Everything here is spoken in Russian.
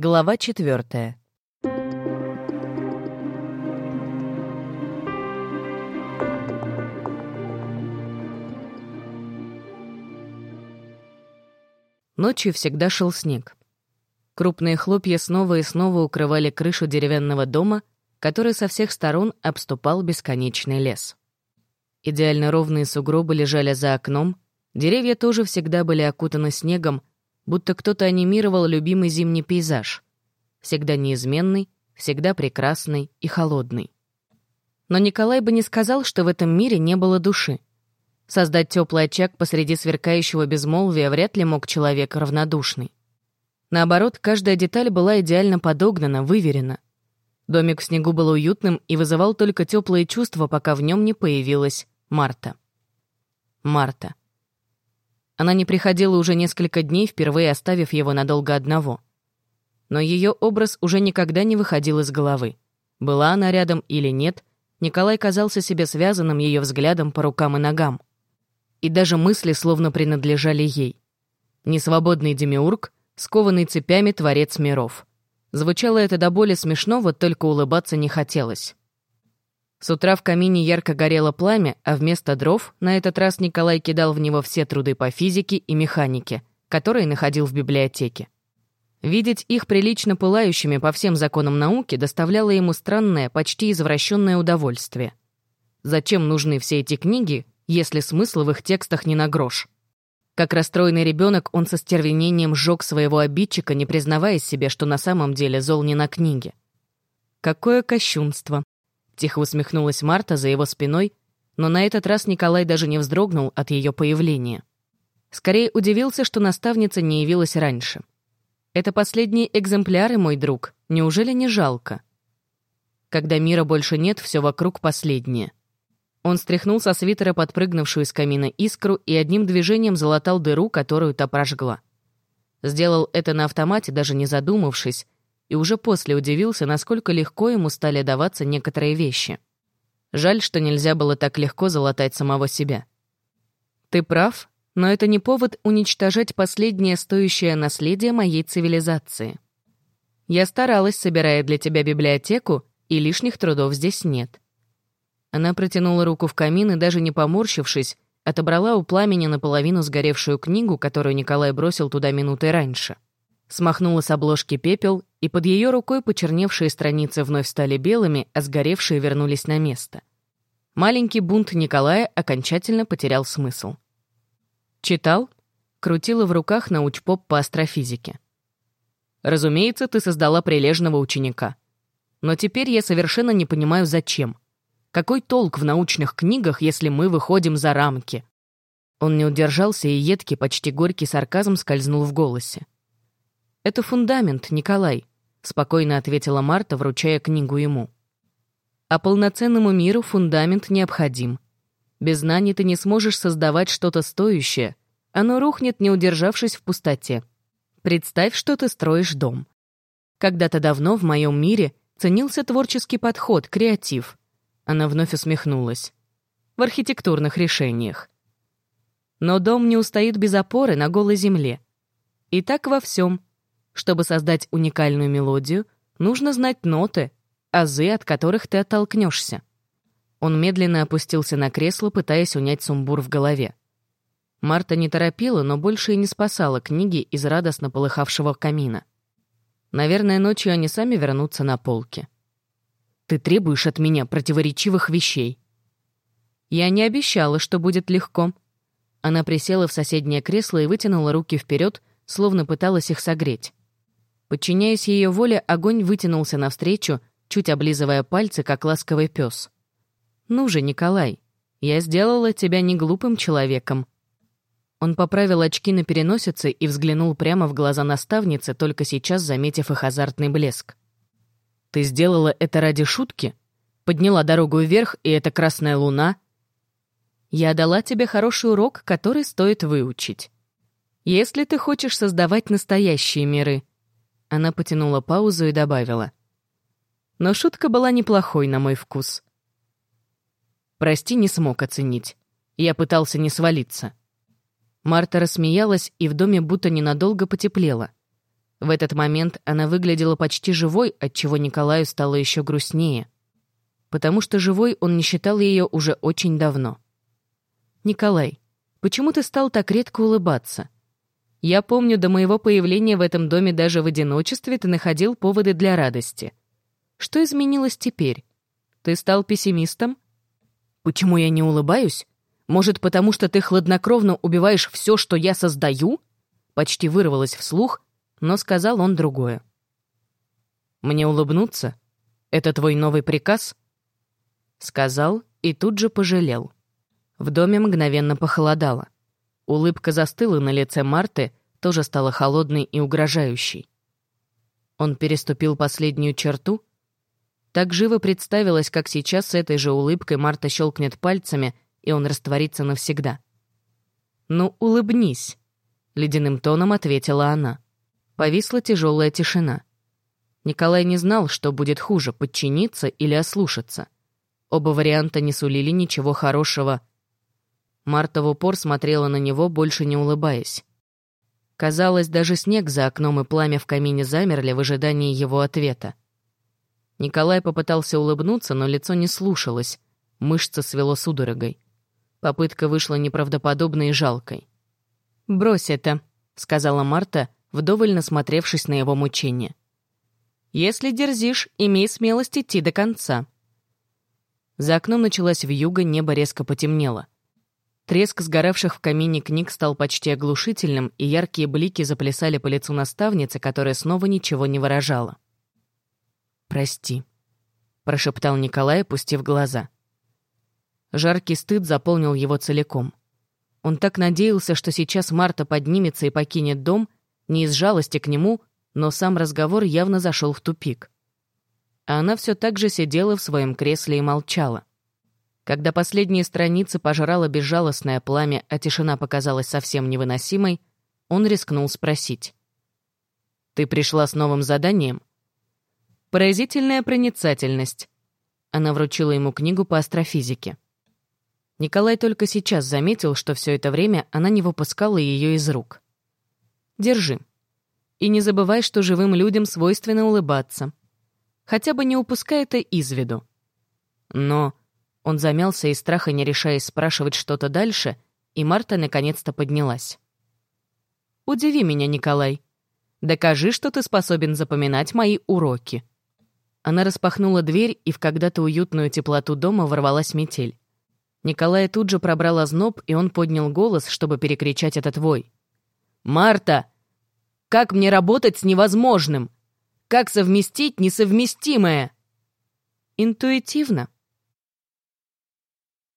Глава четвертая. Ночью всегда шел снег. Крупные хлопья снова и снова укрывали крышу деревянного дома, который со всех сторон обступал бесконечный лес. Идеально ровные сугробы лежали за окном, деревья тоже всегда были окутаны снегом, будто кто-то анимировал любимый зимний пейзаж. Всегда неизменный, всегда прекрасный и холодный. Но Николай бы не сказал, что в этом мире не было души. Создать теплый очаг посреди сверкающего безмолвия вряд ли мог человек равнодушный. Наоборот, каждая деталь была идеально подогнана, выверена. Домик в снегу был уютным и вызывал только теплые чувства, пока в нем не появилась Марта. Марта. Она не приходила уже несколько дней, впервые оставив его надолго одного. Но ее образ уже никогда не выходил из головы. Была она рядом или нет, Николай казался себе связанным ее взглядом по рукам и ногам. И даже мысли словно принадлежали ей. Несвободный демиург, скованный цепями творец миров. Звучало это до боли смешно, вот только улыбаться не хотелось. С утра в камине ярко горело пламя, а вместо дров на этот раз Николай кидал в него все труды по физике и механике, которые находил в библиотеке. Видеть их прилично пылающими по всем законам науки доставляло ему странное, почти извращенное удовольствие. Зачем нужны все эти книги, если смысл в их текстах не на грош? Как расстроенный ребенок, он со стервенением сжег своего обидчика, не признавая себе, что на самом деле зол не на книге. Какое кощунство! Тихо усмехнулась Марта за его спиной, но на этот раз Николай даже не вздрогнул от ее появления. Скорее удивился, что наставница не явилась раньше. «Это последние экземпляры, мой друг. Неужели не жалко?» Когда мира больше нет, все вокруг последнее. Он стряхнул со свитера подпрыгнувшую из камина искру и одним движением залатал дыру, которую та прожгла. Сделал это на автомате, даже не задумавшись, и уже после удивился, насколько легко ему стали даваться некоторые вещи. Жаль, что нельзя было так легко залатать самого себя. «Ты прав, но это не повод уничтожать последнее стоящее наследие моей цивилизации. Я старалась, собирая для тебя библиотеку, и лишних трудов здесь нет». Она протянула руку в камин и, даже не поморщившись, отобрала у пламени наполовину сгоревшую книгу, которую Николай бросил туда минутой раньше. Смахнула с обложки пепел и под ее рукой почерневшие страницы вновь стали белыми, а сгоревшие вернулись на место. Маленький бунт Николая окончательно потерял смысл. «Читал?» — крутила в руках научпоп по астрофизике. «Разумеется, ты создала прилежного ученика. Но теперь я совершенно не понимаю, зачем. Какой толк в научных книгах, если мы выходим за рамки?» Он не удержался, и едкий, почти горький сарказм скользнул в голосе. «Это фундамент, Николай», — спокойно ответила Марта, вручая книгу ему. «А полноценному миру фундамент необходим. Без знаний ты не сможешь создавать что-то стоящее. Оно рухнет, не удержавшись в пустоте. Представь, что ты строишь дом. Когда-то давно в моем мире ценился творческий подход, креатив. Она вновь усмехнулась. В архитектурных решениях. Но дом не устоит без опоры на голой земле. И так во всем — чтобы создать уникальную мелодию, нужно знать ноты, азы, от которых ты оттолкнешься. Он медленно опустился на кресло, пытаясь унять сумбур в голове. Марта не торопила, но больше и не спасала книги из радостно полыхавшего камина. Наверное, ночью они сами вернутся на полки. «Ты требуешь от меня противоречивых вещей». «Я не обещала, что будет легко». Она присела в соседнее кресло и вытянула руки вперед, словно пыталась их согреть. Подчиняясь ее воле, огонь вытянулся навстречу, чуть облизывая пальцы, как ласковый пес. «Ну же, Николай, я сделала тебя не глупым человеком». Он поправил очки на переносице и взглянул прямо в глаза наставницы, только сейчас заметив их азартный блеск. «Ты сделала это ради шутки? Подняла дорогу вверх, и это красная луна?» «Я дала тебе хороший урок, который стоит выучить. Если ты хочешь создавать настоящие миры, она потянула паузу и добавила. Но шутка была неплохой на мой вкус. Прости, не смог оценить. Я пытался не свалиться. Марта рассмеялась, и в доме будто ненадолго потеплело. В этот момент она выглядела почти живой, отчего Николаю стало еще грустнее. Потому что живой он не считал ее уже очень давно. «Николай, почему ты стал так редко улыбаться? Я помню, до моего появления в этом доме даже в одиночестве ты находил поводы для радости. Что изменилось теперь? Ты стал пессимистом? Почему я не улыбаюсь? Может, потому что ты хладнокровно убиваешь все, что я создаю?» Почти вырвалось вслух, но сказал он другое. «Мне улыбнуться? Это твой новый приказ?» Сказал и тут же пожалел. В доме мгновенно похолодало. Улыбка застыла на лице Марты, тоже стала холодной и угрожающей. Он переступил последнюю черту? Так живо представилось, как сейчас с этой же улыбкой Марта щелкнет пальцами, и он растворится навсегда. «Ну, улыбнись», — ледяным тоном ответила она. Повисла тяжелая тишина. Николай не знал, что будет хуже, подчиниться или ослушаться. Оба варианта не сулили ничего хорошего. Марта в упор смотрела на него, больше не улыбаясь. Казалось, даже снег за окном и пламя в камине замерли в ожидании его ответа. Николай попытался улыбнуться, но лицо не слушалось, мышцы свело судорогой. Попытка вышла неправдоподобной и жалкой. «Брось это», — сказала Марта, вдоволь насмотревшись на его мучения. «Если дерзишь, имей смелость идти до конца». За окном началась вьюга, небо резко потемнело. Треск сгоравших в камине книг стал почти оглушительным, и яркие блики заплясали по лицу наставницы, которая снова ничего не выражала. «Прости», — прошептал Николай, опустив глаза. Жаркий стыд заполнил его целиком. Он так надеялся, что сейчас Марта поднимется и покинет дом, не из жалости к нему, но сам разговор явно зашел в тупик. А она все так же сидела в своем кресле и молчала. Когда последние страницы пожрало безжалостное пламя, а тишина показалась совсем невыносимой, он рискнул спросить. «Ты пришла с новым заданием?» «Поразительная проницательность». Она вручила ему книгу по астрофизике. Николай только сейчас заметил, что все это время она не выпускала ее из рук. Держи. И не забывай, что живым людям свойственно улыбаться. Хотя бы не упускай это из виду. Но он замялся из страха, не решаясь спрашивать что-то дальше, и Марта наконец-то поднялась. «Удиви меня, Николай. Докажи, что ты способен запоминать мои уроки». Она распахнула дверь, и в когда-то уютную теплоту дома ворвалась метель. Николай тут же пробрал озноб, и он поднял голос, чтобы перекричать этот вой. «Марта! Как мне работать с невозможным? Как совместить несовместимое?» «Интуитивно»,